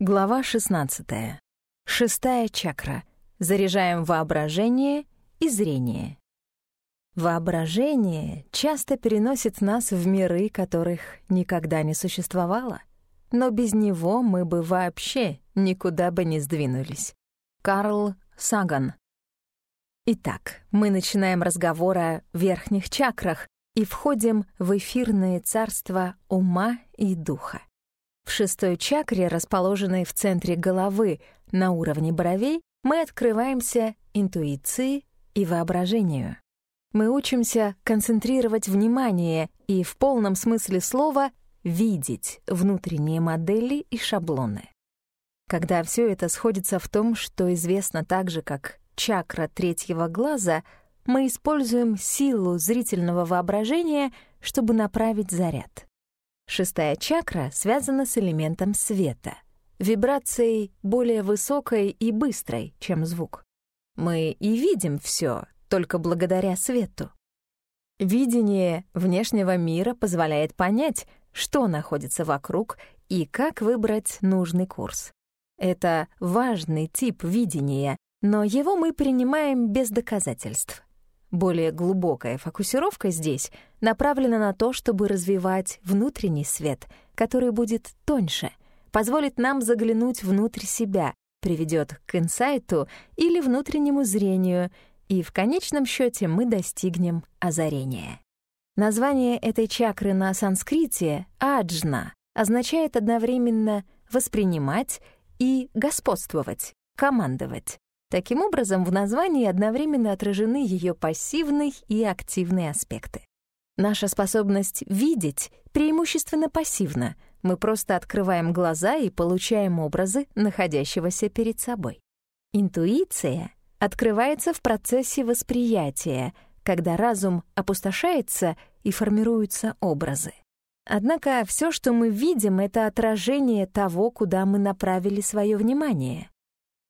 Глава 16. Шестая чакра. Заряжаем воображение и зрение. Воображение часто переносит нас в миры, которых никогда не существовало. Но без него мы бы вообще никуда бы не сдвинулись. Карл Саган. Итак, мы начинаем разговор о верхних чакрах и входим в эфирное царство ума и духа. В шестой чакре, расположенной в центре головы на уровне бровей, мы открываемся интуиции и воображению. Мы учимся концентрировать внимание и в полном смысле слова видеть внутренние модели и шаблоны. Когда все это сходится в том, что известно также как чакра третьего глаза, мы используем силу зрительного воображения, чтобы направить заряд. Шестая чакра связана с элементом света, вибрацией более высокой и быстрой, чем звук. Мы и видим все только благодаря свету. Видение внешнего мира позволяет понять, что находится вокруг и как выбрать нужный курс. Это важный тип видения, но его мы принимаем без доказательств. Более глубокая фокусировка здесь направлена на то, чтобы развивать внутренний свет, который будет тоньше, позволит нам заглянуть внутрь себя, приведет к инсайту или внутреннему зрению, и в конечном счете мы достигнем озарения. Название этой чакры на санскрите «аджна» означает одновременно «воспринимать» и «господствовать», «командовать». Таким образом, в названии одновременно отражены ее пассивный и активный аспекты. Наша способность видеть преимущественно пассивна. Мы просто открываем глаза и получаем образы находящегося перед собой. Интуиция открывается в процессе восприятия, когда разум опустошается и формируются образы. Однако все, что мы видим, — это отражение того, куда мы направили свое внимание.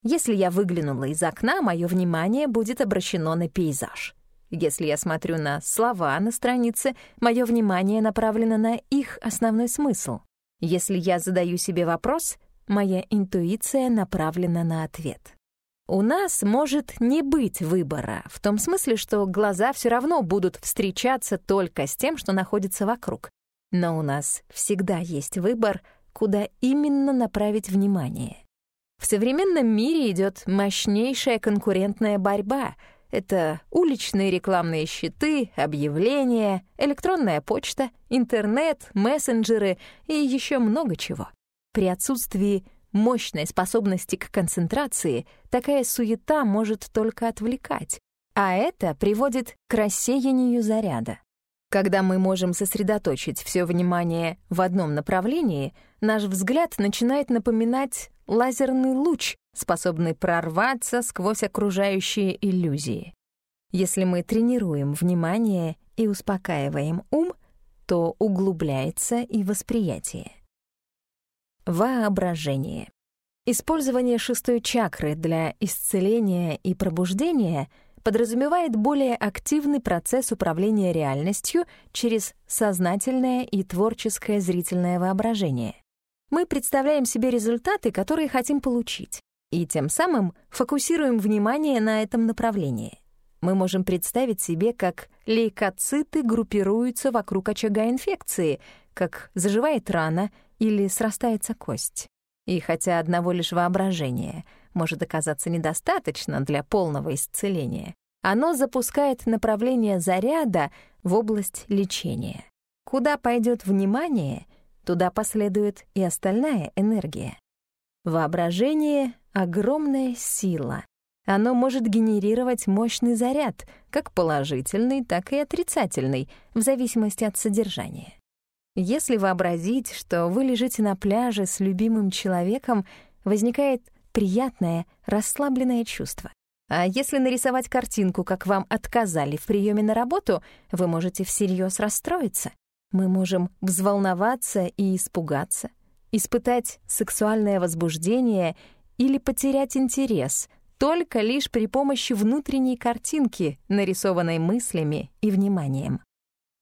Если я выглянула из окна, мое внимание будет обращено на пейзаж. Если я смотрю на слова на странице, мое внимание направлено на их основной смысл. Если я задаю себе вопрос, моя интуиция направлена на ответ. У нас может не быть выбора, в том смысле, что глаза все равно будут встречаться только с тем, что находится вокруг. Но у нас всегда есть выбор, куда именно направить внимание. В современном мире идет мощнейшая конкурентная борьба. Это уличные рекламные щиты, объявления, электронная почта, интернет, мессенджеры и еще много чего. При отсутствии мощной способности к концентрации такая суета может только отвлекать, а это приводит к рассеянию заряда. Когда мы можем сосредоточить все внимание в одном направлении, наш взгляд начинает напоминать лазерный луч, способный прорваться сквозь окружающие иллюзии. Если мы тренируем внимание и успокаиваем ум, то углубляется и восприятие. Воображение. Использование шестой чакры для исцеления и пробуждения подразумевает более активный процесс управления реальностью через сознательное и творческое зрительное воображение мы представляем себе результаты, которые хотим получить, и тем самым фокусируем внимание на этом направлении. Мы можем представить себе, как лейкоциты группируются вокруг очага инфекции, как заживает рана или срастается кость. И хотя одного лишь воображения может оказаться недостаточно для полного исцеления, оно запускает направление заряда в область лечения. Куда пойдет внимание — Туда последует и остальная энергия. Воображение — огромная сила. Оно может генерировать мощный заряд, как положительный, так и отрицательный, в зависимости от содержания. Если вообразить, что вы лежите на пляже с любимым человеком, возникает приятное, расслабленное чувство. А если нарисовать картинку, как вам отказали в приеме на работу, вы можете всерьез расстроиться. Мы можем взволноваться и испугаться, испытать сексуальное возбуждение или потерять интерес только лишь при помощи внутренней картинки, нарисованной мыслями и вниманием.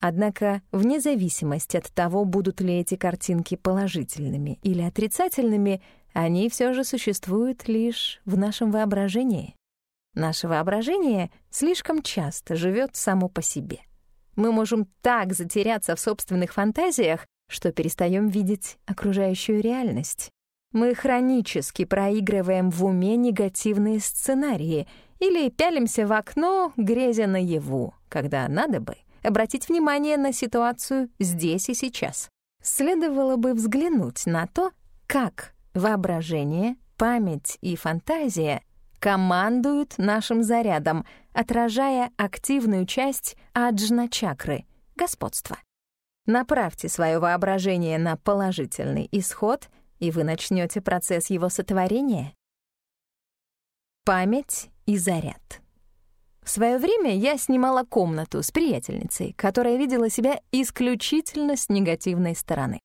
Однако, вне зависимости от того, будут ли эти картинки положительными или отрицательными, они все же существуют лишь в нашем воображении. Наше воображение слишком часто живет само по себе. Мы можем так затеряться в собственных фантазиях, что перестаем видеть окружающую реальность. Мы хронически проигрываем в уме негативные сценарии или пялимся в окно, грезя наяву, когда надо бы обратить внимание на ситуацию здесь и сейчас. Следовало бы взглянуть на то, как воображение, память и фантазия командуют нашим зарядом, отражая активную часть аджна-чакры — господство. Направьте свое воображение на положительный исход, и вы начнете процесс его сотворения. Память и заряд. В свое время я снимала комнату с приятельницей, которая видела себя исключительно с негативной стороны.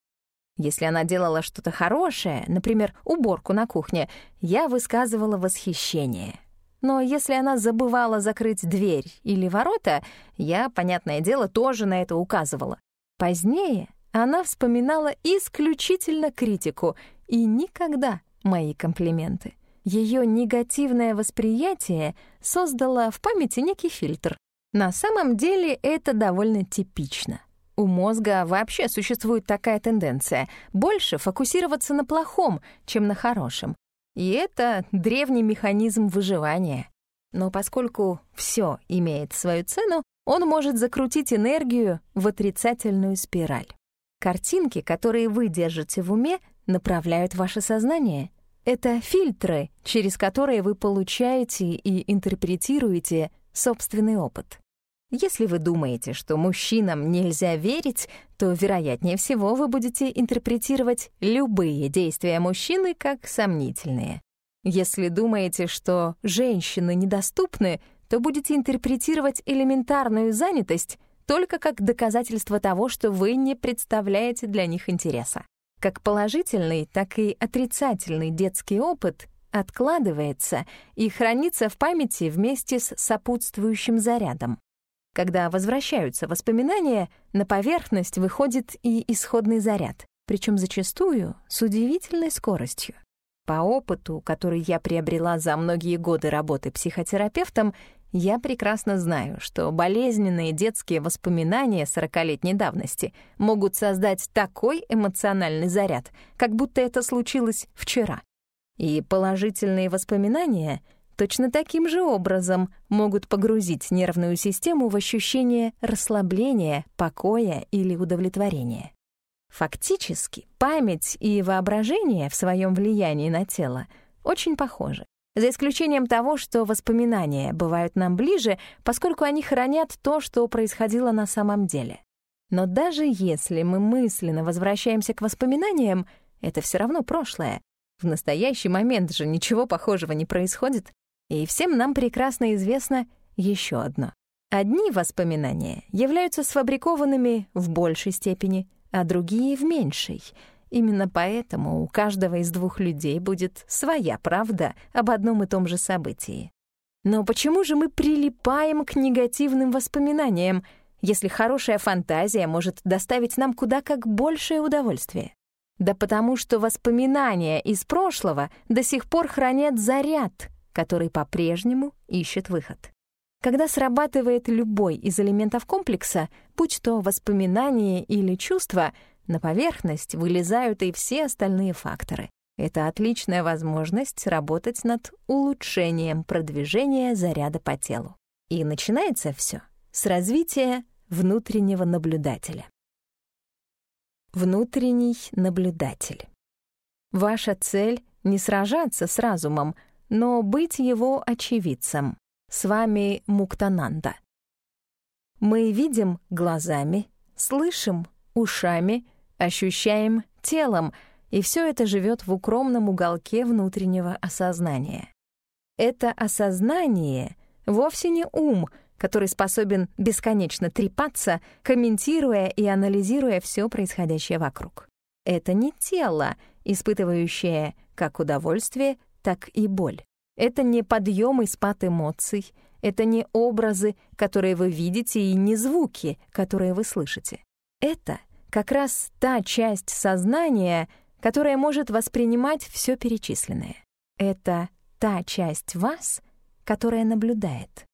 Если она делала что-то хорошее, например, уборку на кухне, я высказывала восхищение. Но если она забывала закрыть дверь или ворота, я, понятное дело, тоже на это указывала. Позднее она вспоминала исключительно критику и никогда мои комплименты. Ее негативное восприятие создало в памяти некий фильтр. На самом деле это довольно типично — у мозга вообще существует такая тенденция — больше фокусироваться на плохом, чем на хорошем. И это древний механизм выживания. Но поскольку все имеет свою цену, он может закрутить энергию в отрицательную спираль. Картинки, которые вы держите в уме, направляют ваше сознание. Это фильтры, через которые вы получаете и интерпретируете собственный опыт. Если вы думаете, что мужчинам нельзя верить, то, вероятнее всего, вы будете интерпретировать любые действия мужчины как сомнительные. Если думаете, что женщины недоступны, то будете интерпретировать элементарную занятость только как доказательство того, что вы не представляете для них интереса. Как положительный, так и отрицательный детский опыт откладывается и хранится в памяти вместе с сопутствующим зарядом. Когда возвращаются воспоминания, на поверхность выходит и исходный заряд, причем зачастую с удивительной скоростью. По опыту, который я приобрела за многие годы работы психотерапевтом, я прекрасно знаю, что болезненные детские воспоминания сорокалетней давности могут создать такой эмоциональный заряд, как будто это случилось вчера. И положительные воспоминания — точно таким же образом могут погрузить нервную систему в ощущение расслабления, покоя или удовлетворения. Фактически, память и воображение в своем влиянии на тело очень похожи, за исключением того, что воспоминания бывают нам ближе, поскольку они хранят то, что происходило на самом деле. Но даже если мы мысленно возвращаемся к воспоминаниям, это все равно прошлое. В настоящий момент же ничего похожего не происходит. И всем нам прекрасно известно еще одно. Одни воспоминания являются сфабрикованными в большей степени, а другие — в меньшей. Именно поэтому у каждого из двух людей будет своя правда об одном и том же событии. Но почему же мы прилипаем к негативным воспоминаниям, если хорошая фантазия может доставить нам куда как большее удовольствие? Да потому что воспоминания из прошлого до сих пор хранят заряд, который по-прежнему ищет выход. Когда срабатывает любой из элементов комплекса, будь то воспоминания или чувства, на поверхность вылезают и все остальные факторы. Это отличная возможность работать над улучшением продвижения заряда по телу. И начинается все с развития внутреннего наблюдателя. Внутренний наблюдатель. Ваша цель — не сражаться с разумом, но быть его очевидцем. С вами Муктананда. Мы видим глазами, слышим ушами, ощущаем телом, и все это живет в укромном уголке внутреннего осознания. Это осознание вовсе не ум, который способен бесконечно трепаться, комментируя и анализируя все происходящее вокруг. Это не тело, испытывающее как удовольствие, так и боль. Это не подъем и спад эмоций, это не образы, которые вы видите, и не звуки, которые вы слышите. Это как раз та часть сознания, которая может воспринимать все перечисленное. Это та часть вас, которая наблюдает.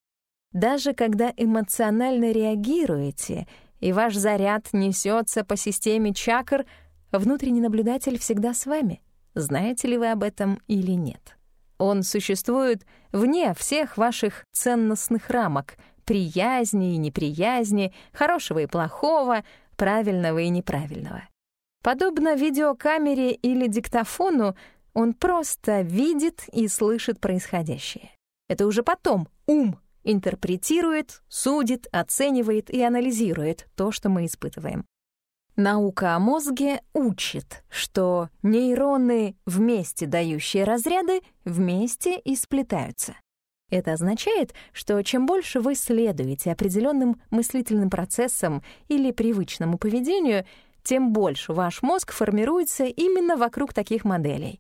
Даже когда эмоционально реагируете, и ваш заряд несется по системе чакр, внутренний наблюдатель всегда с вами. Знаете ли вы об этом или нет? Он существует вне всех ваших ценностных рамок, приязни и неприязни, хорошего и плохого, правильного и неправильного. Подобно видеокамере или диктофону, он просто видит и слышит происходящее. Это уже потом ум интерпретирует, судит, оценивает и анализирует то, что мы испытываем. Наука о мозге учит, что нейроны, вместе дающие разряды, вместе и сплетаются. Это означает, что чем больше вы следуете определенным мыслительным процессам или привычному поведению, тем больше ваш мозг формируется именно вокруг таких моделей.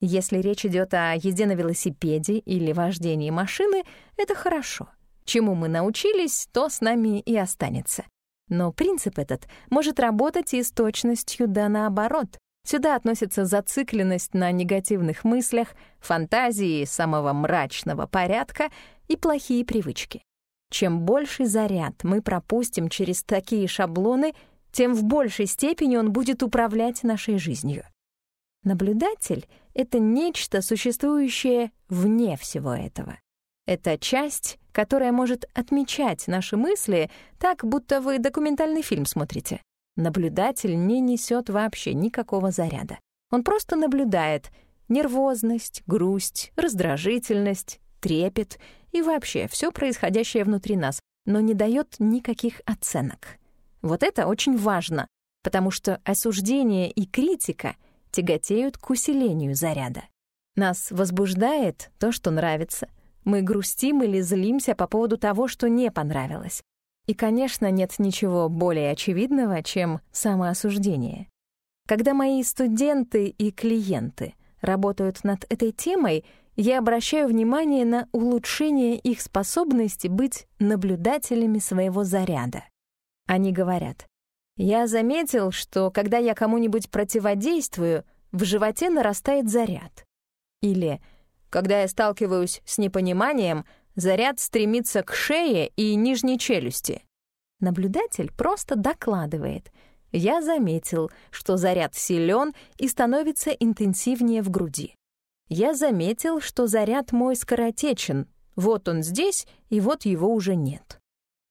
Если речь идет о езде на велосипеде или вождении машины, это хорошо. Чему мы научились, то с нами и останется. Но принцип этот может работать и с точностью да наоборот. Сюда относится зацикленность на негативных мыслях, фантазии самого мрачного порядка и плохие привычки. Чем больший заряд мы пропустим через такие шаблоны, тем в большей степени он будет управлять нашей жизнью. Наблюдатель — это нечто, существующее вне всего этого. Это часть, которая может отмечать наши мысли так, будто вы документальный фильм смотрите. Наблюдатель не несет вообще никакого заряда. Он просто наблюдает нервозность, грусть, раздражительность, трепет и вообще все происходящее внутри нас, но не дает никаких оценок. Вот это очень важно, потому что осуждение и критика — тяготеют к усилению заряда. Нас возбуждает то, что нравится. Мы грустим или злимся по поводу того, что не понравилось. И, конечно, нет ничего более очевидного, чем самоосуждение. Когда мои студенты и клиенты работают над этой темой, я обращаю внимание на улучшение их способности быть наблюдателями своего заряда. Они говорят, я заметил, что когда я кому-нибудь противодействую, в животе нарастает заряд. Или когда я сталкиваюсь с непониманием, заряд стремится к шее и нижней челюсти. Наблюдатель просто докладывает. Я заметил, что заряд силен и становится интенсивнее в груди. Я заметил, что заряд мой скоротечен. Вот он здесь, и вот его уже нет.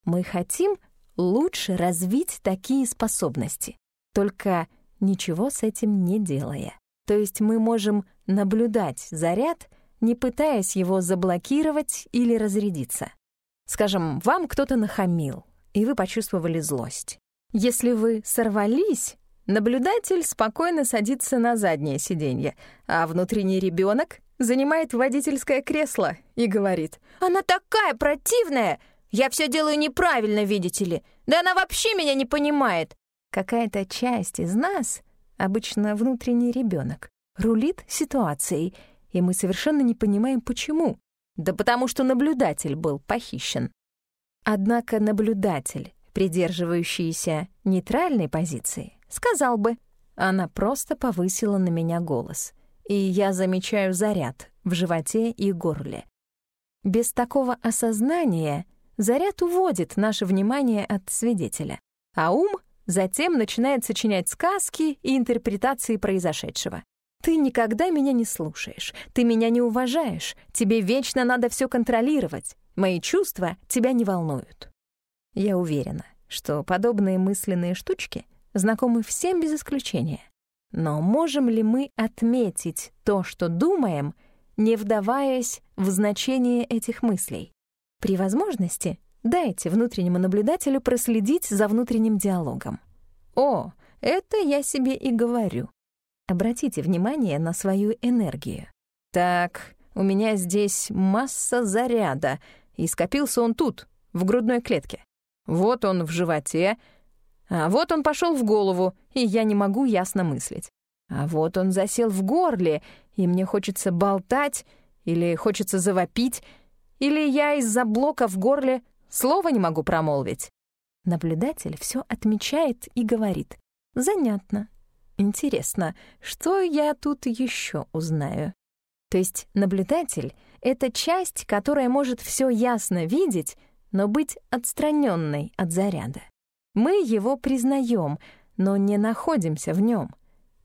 Мы хотим лучше развить такие способности, только ничего с этим не делая. То есть мы можем наблюдать заряд, не пытаясь его заблокировать или разрядиться. Скажем, вам кто-то нахамил, и вы почувствовали злость. Если вы сорвались, наблюдатель спокойно садится на заднее сиденье, а внутренний ребенок занимает водительское кресло и говорит «Она такая противная! Я все делаю неправильно, видите ли. Да она вообще меня не понимает. Какая-то часть из нас, обычно внутренний ребенок, рулит ситуацией, и мы совершенно не понимаем, почему. Да потому что наблюдатель был похищен. Однако наблюдатель, придерживающийся нейтральной позиции, сказал бы, она просто повысила на меня голос, и я замечаю заряд в животе и горле. Без такого осознания заряд уводит наше внимание от свидетеля, а ум затем начинает сочинять сказки и интерпретации произошедшего. Ты никогда меня не слушаешь, ты меня не уважаешь, тебе вечно надо все контролировать, мои чувства тебя не волнуют. Я уверена, что подобные мысленные штучки знакомы всем без исключения. Но можем ли мы отметить то, что думаем, не вдаваясь в значение этих мыслей? При возможности дайте внутреннему наблюдателю проследить за внутренним диалогом. О, это я себе и говорю. Обратите внимание на свою энергию. Так, у меня здесь масса заряда, и скопился он тут, в грудной клетке. Вот он в животе, а вот он пошел в голову, и я не могу ясно мыслить. А вот он засел в горле, и мне хочется болтать или хочется завопить, или я из-за блока в горле слова не могу промолвить? Наблюдатель все отмечает и говорит. Занятно. Интересно, что я тут еще узнаю? То есть наблюдатель — это часть, которая может все ясно видеть, но быть отстраненной от заряда. Мы его признаем, но не находимся в нем.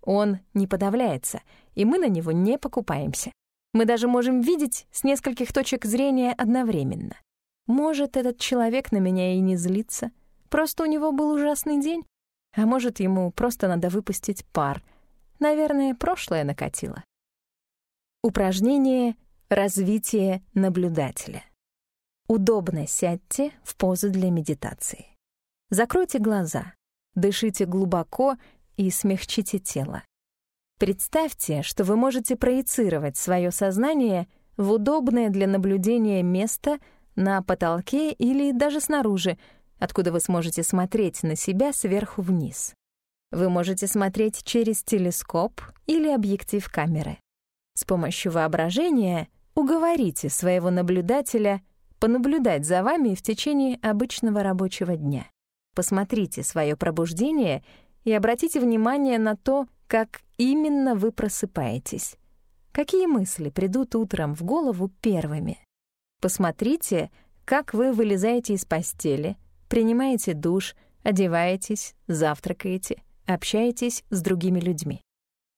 Он не подавляется, и мы на него не покупаемся. Мы даже можем видеть с нескольких точек зрения одновременно. Может, этот человек на меня и не злится, просто у него был ужасный день, а может, ему просто надо выпустить пар. Наверное, прошлое накатило. Упражнение «Развитие наблюдателя». Удобно сядьте в позу для медитации. Закройте глаза, дышите глубоко и смягчите тело. Представьте, что вы можете проецировать свое сознание в удобное для наблюдения место на потолке или даже снаружи, откуда вы сможете смотреть на себя сверху вниз. Вы можете смотреть через телескоп или объектив камеры. С помощью воображения уговорите своего наблюдателя понаблюдать за вами в течение обычного рабочего дня. Посмотрите свое пробуждение и обратите внимание на то, как именно вы просыпаетесь. Какие мысли придут утром в голову первыми? Посмотрите, как вы вылезаете из постели, принимаете душ, одеваетесь, завтракаете, общаетесь с другими людьми.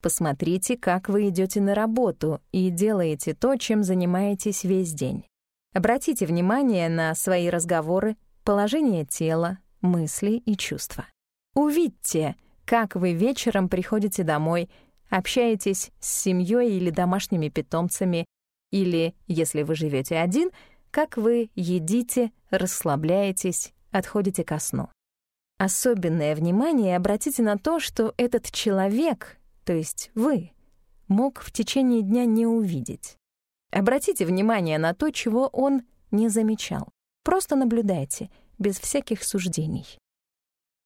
Посмотрите, как вы идете на работу и делаете то, чем занимаетесь весь день. Обратите внимание на свои разговоры, положение тела, мысли и чувства. Увидьте, как вы вечером приходите домой, общаетесь с семьей или домашними питомцами, или, если вы живете один, как вы едите, расслабляетесь, отходите ко сну. Особенное внимание обратите на то, что этот человек, то есть вы, мог в течение дня не увидеть. Обратите внимание на то, чего он не замечал. Просто наблюдайте, без всяких суждений.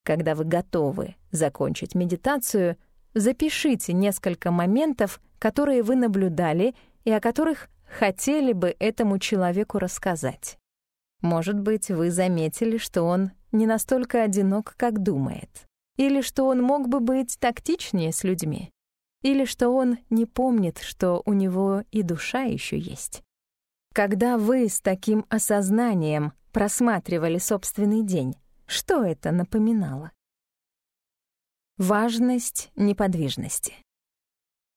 Когда вы готовы закончить медитацию, запишите несколько моментов, которые вы наблюдали и о которых хотели бы этому человеку рассказать. Может быть, вы заметили, что он не настолько одинок, как думает, или что он мог бы быть тактичнее с людьми, или что он не помнит, что у него и душа еще есть. Когда вы с таким осознанием просматривали собственный день, что это напоминало? Важность неподвижности.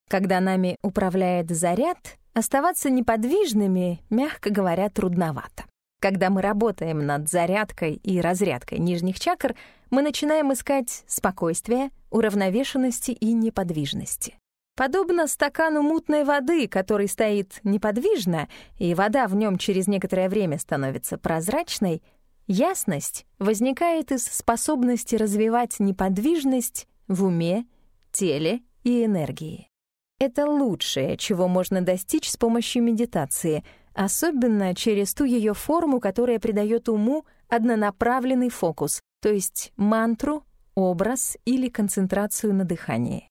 Когда нами управляет заряд, оставаться неподвижными, мягко говоря, трудновато. Когда мы работаем над зарядкой и разрядкой нижних чакр, мы начинаем искать спокойствие, уравновешенности и неподвижности. Подобно стакану мутной воды, который стоит неподвижно, и вода в нем через некоторое время становится прозрачной, Ясность возникает из способности развивать неподвижность в уме, теле и энергии. Это лучшее, чего можно достичь с помощью медитации, особенно через ту ее форму, которая придает уму однонаправленный фокус, то есть мантру, образ или концентрацию на дыхании.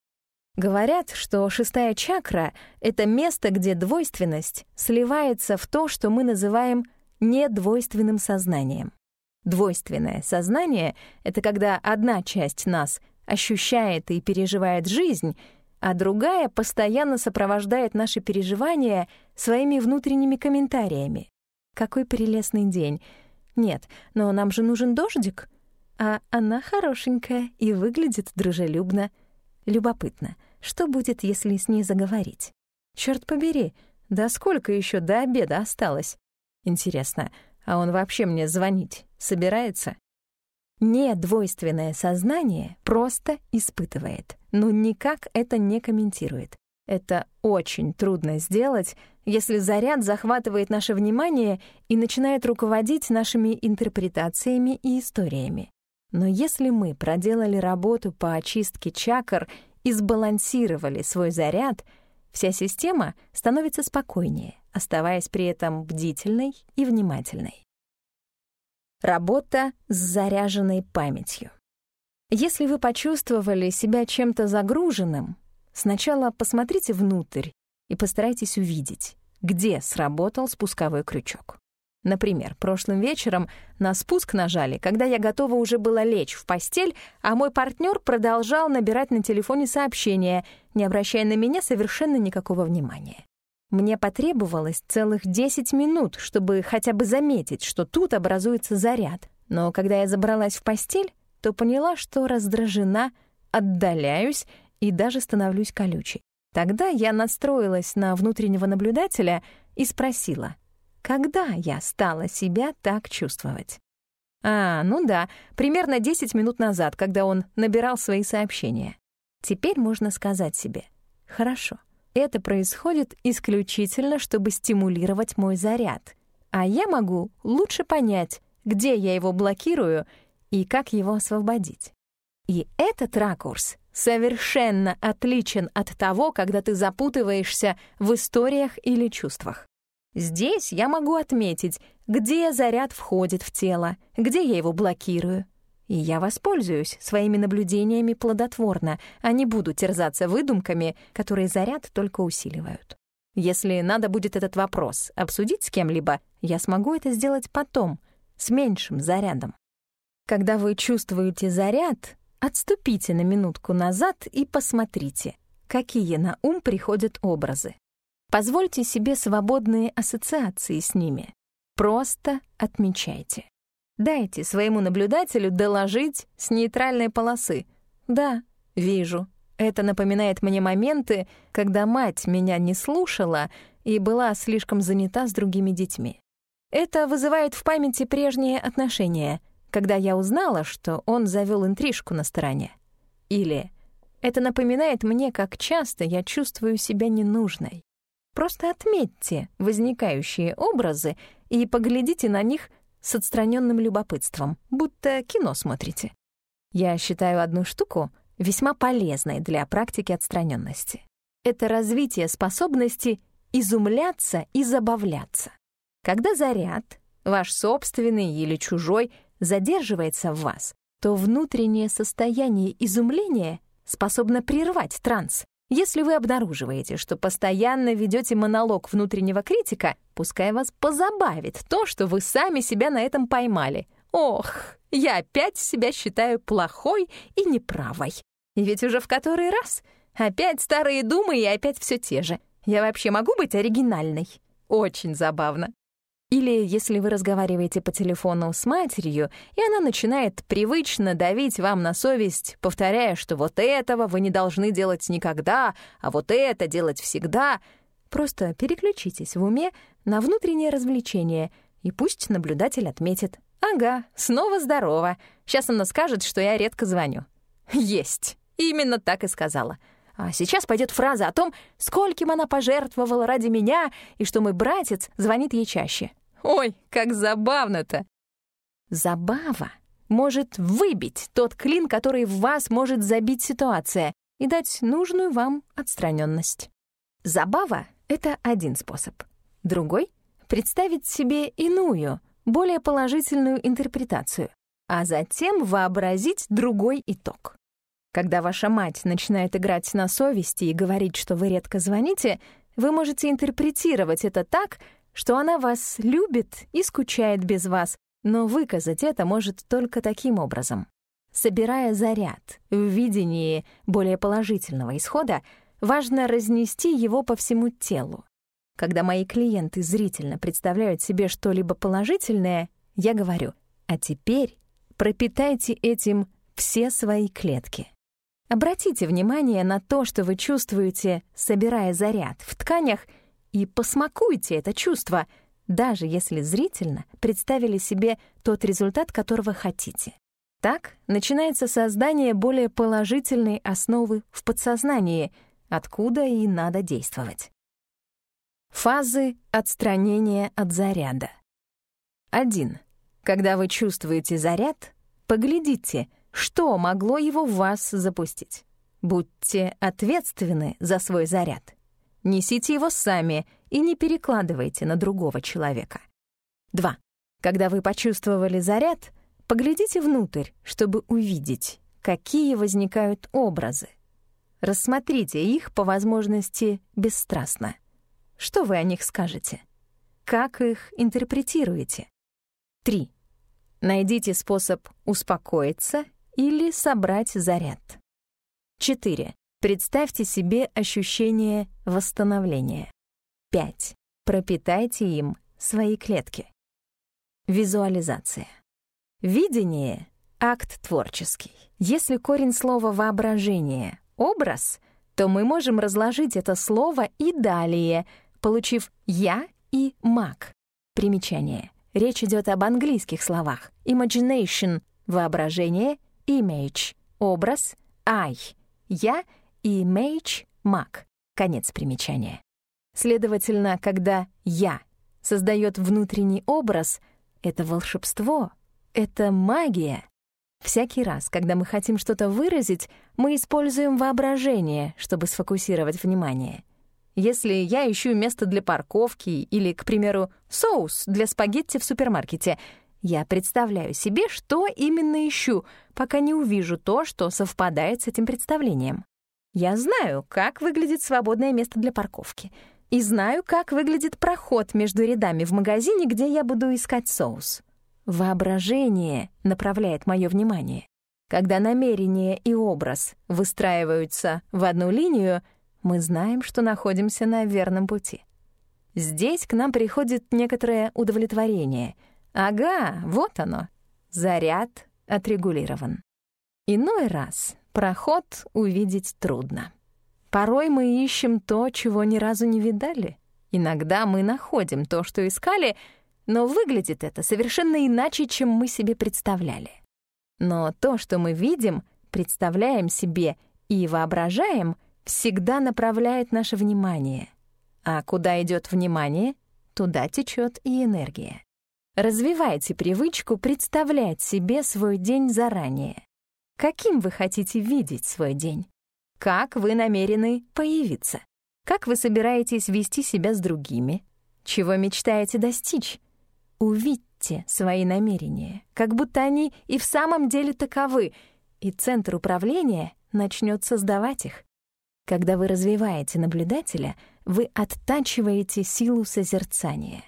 Говорят, что шестая чакра — это место, где двойственность сливается в то, что мы называем недвойственным сознанием. Двойственное сознание — это когда одна часть нас ощущает и переживает жизнь, а другая постоянно сопровождает наши переживания своими внутренними комментариями. Какой прелестный день. Нет, но нам же нужен дождик. А она хорошенькая и выглядит дружелюбно. Любопытно, что будет, если с ней заговорить? Черт побери, да сколько еще до обеда осталось? Интересно, а он вообще мне звонить собирается? Недвойственное сознание просто испытывает, но никак это не комментирует. Это очень трудно сделать, если заряд захватывает наше внимание и начинает руководить нашими интерпретациями и историями. Но если мы проделали работу по очистке чакр и сбалансировали свой заряд, вся система становится спокойнее оставаясь при этом бдительной и внимательной. Работа с заряженной памятью. Если вы почувствовали себя чем-то загруженным, сначала посмотрите внутрь и постарайтесь увидеть, где сработал спусковой крючок. Например, прошлым вечером на спуск нажали, когда я готова уже была лечь в постель, а мой партнер продолжал набирать на телефоне сообщения, не обращая на меня совершенно никакого внимания. Мне потребовалось целых 10 минут, чтобы хотя бы заметить, что тут образуется заряд. Но когда я забралась в постель, то поняла, что раздражена, отдаляюсь и даже становлюсь колючей. Тогда я настроилась на внутреннего наблюдателя и спросила, когда я стала себя так чувствовать? А, ну да, примерно 10 минут назад, когда он набирал свои сообщения. Теперь можно сказать себе, хорошо, это происходит исключительно, чтобы стимулировать мой заряд. А я могу лучше понять, где я его блокирую и как его освободить. И этот ракурс совершенно отличен от того, когда ты запутываешься в историях или чувствах. Здесь я могу отметить, где заряд входит в тело, где я его блокирую, и я воспользуюсь своими наблюдениями плодотворно, а не буду терзаться выдумками, которые заряд только усиливают. Если надо будет этот вопрос обсудить с кем-либо, я смогу это сделать потом, с меньшим зарядом. Когда вы чувствуете заряд, отступите на минутку назад и посмотрите, какие на ум приходят образы. Позвольте себе свободные ассоциации с ними. Просто отмечайте. Дайте своему наблюдателю доложить с нейтральной полосы. Да, вижу. Это напоминает мне моменты, когда мать меня не слушала и была слишком занята с другими детьми. Это вызывает в памяти прежние отношения, когда я узнала, что он завел интрижку на стороне. Или это напоминает мне, как часто я чувствую себя ненужной. Просто отметьте возникающие образы и поглядите на них с отстраненным любопытством, будто кино смотрите. Я считаю одну штуку весьма полезной для практики отстраненности. Это развитие способности изумляться и забавляться. Когда заряд, ваш собственный или чужой, задерживается в вас, то внутреннее состояние изумления способно прервать транс. Если вы обнаруживаете, что постоянно ведете монолог внутреннего критика, пускай вас позабавит то, что вы сами себя на этом поймали. Ох, я опять себя считаю плохой и неправой. И ведь уже в который раз. Опять старые думы и опять все те же. Я вообще могу быть оригинальной? Очень забавно. Или если вы разговариваете по телефону с матерью, и она начинает привычно давить вам на совесть, повторяя, что вот этого вы не должны делать никогда, а вот это делать всегда, просто переключитесь в уме на внутреннее развлечение, и пусть наблюдатель отметит. «Ага, снова здорово. Сейчас она скажет, что я редко звоню». «Есть. Именно так и сказала». А сейчас пойдет фраза о том, скольким она пожертвовала ради меня и что мой братец звонит ей чаще. Ой, как забавно-то! Забава может выбить тот клин, который в вас может забить ситуация, и дать нужную вам отстраненность. Забава — это один способ. Другой — представить себе иную, более положительную интерпретацию, а затем вообразить другой итог. Когда ваша мать начинает играть на совести и говорить, что вы редко звоните, вы можете интерпретировать это так, что она вас любит и скучает без вас, но выказать это может только таким образом. Собирая заряд в видении более положительного исхода, важно разнести его по всему телу. Когда мои клиенты зрительно представляют себе что-либо положительное, я говорю, а теперь пропитайте этим все свои клетки. Обратите внимание на то, что вы чувствуете, собирая заряд в тканях — и посмакуйте это чувство, даже если зрительно представили себе тот результат, которого хотите. Так начинается создание более положительной основы в подсознании, откуда и надо действовать. Фазы отстранения от заряда. 1. Когда вы чувствуете заряд, поглядите, что могло его в вас запустить. Будьте ответственны за свой заряд. Несите его сами и не перекладывайте на другого человека. 2. Когда вы почувствовали заряд, поглядите внутрь, чтобы увидеть, какие возникают образы. Рассмотрите их по возможности бесстрастно. Что вы о них скажете? как их интерпретируете. 3. Найдите способ успокоиться или собрать заряд. 4. Представьте себе ощущение восстановления. 5. Пропитайте им свои клетки. Визуализация. Видение — акт творческий. Если корень слова «воображение» — образ, то мы можем разложить это слово и далее, получив «я» и «маг». Примечание. Речь идет об английских словах. Imagination — воображение, image — образ, I — я и image — маг. Конец примечания. Следовательно, когда «я» создает внутренний образ, это волшебство, это магия. Всякий раз, когда мы хотим что-то выразить, мы используем воображение, чтобы сфокусировать внимание. Если я ищу место для парковки или, к примеру, соус для спагетти в супермаркете, я представляю себе, что именно ищу, пока не увижу то, что совпадает с этим представлением. Я знаю, как выглядит свободное место для парковки — и знаю, как выглядит проход между рядами в магазине, где я буду искать соус. Воображение направляет мое внимание. Когда намерение и образ выстраиваются в одну линию, мы знаем, что находимся на верном пути. Здесь к нам приходит некоторое удовлетворение. Ага, вот оно. Заряд отрегулирован. Иной раз проход увидеть трудно. Порой мы ищем то, чего ни разу не видали. Иногда мы находим то, что искали, но выглядит это совершенно иначе, чем мы себе представляли. Но то, что мы видим, представляем себе и воображаем, всегда направляет наше внимание. А куда идет внимание, туда течет и энергия. Развивайте привычку представлять себе свой день заранее. Каким вы хотите видеть свой день? Как вы намерены появиться? Как вы собираетесь вести себя с другими? Чего мечтаете достичь? Увидьте свои намерения, как будто они и в самом деле таковы, и центр управления начнет создавать их. Когда вы развиваете наблюдателя, вы оттачиваете силу созерцания.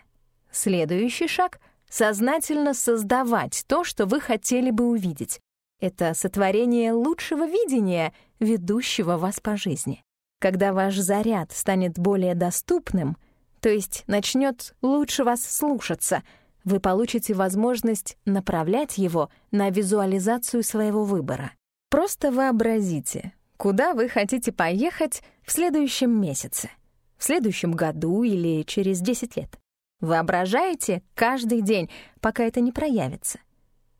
Следующий шаг — сознательно создавать то, что вы хотели бы увидеть. Это сотворение лучшего видения — ведущего вас по жизни. Когда ваш заряд станет более доступным, то есть начнет лучше вас слушаться, вы получите возможность направлять его на визуализацию своего выбора. Просто вообразите, куда вы хотите поехать в следующем месяце, в следующем году или через 10 лет. Воображайте каждый день, пока это не проявится.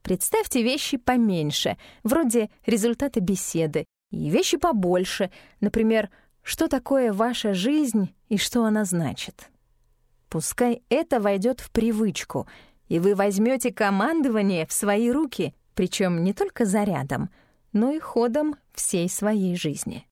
Представьте вещи поменьше, вроде результата беседы и вещи побольше, например, что такое ваша жизнь и что она значит. Пускай это войдет в привычку, и вы возьмете командование в свои руки, причем не только зарядом, но и ходом всей своей жизни.